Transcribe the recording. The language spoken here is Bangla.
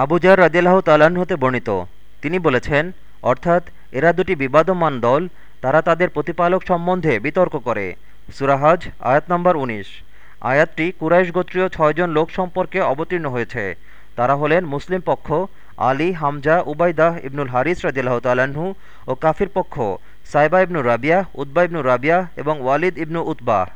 আবুজার রদিল্লাহ তালান হতে বর্ণিত। তিনি বলেছেন, অর্থাৎ এরা দুটি বিবাদমান দল, তারা তাদের প্রতিপালক সম্বন্ধে বিতর্ক করে। সুরাহাজ আয়াত নম্বর ১৯ আয়াতটি কুরাইশ গোত্রীয় ছয়জন লোক সম্পর্কে অবতীর্ণ হয়েছে। তারা হলেন মুসলিম পক্ষ, আলী, হামজা উবাইদাহ ইবনুল হারিস রাজিল্লাহ তালাহু ও কাফির পক্ষ, সাইবা ইবনু রাবিয়া উদ্বা ইবনু রাবিয়া এবং ওয়ালিদ ইবনু উতবাহ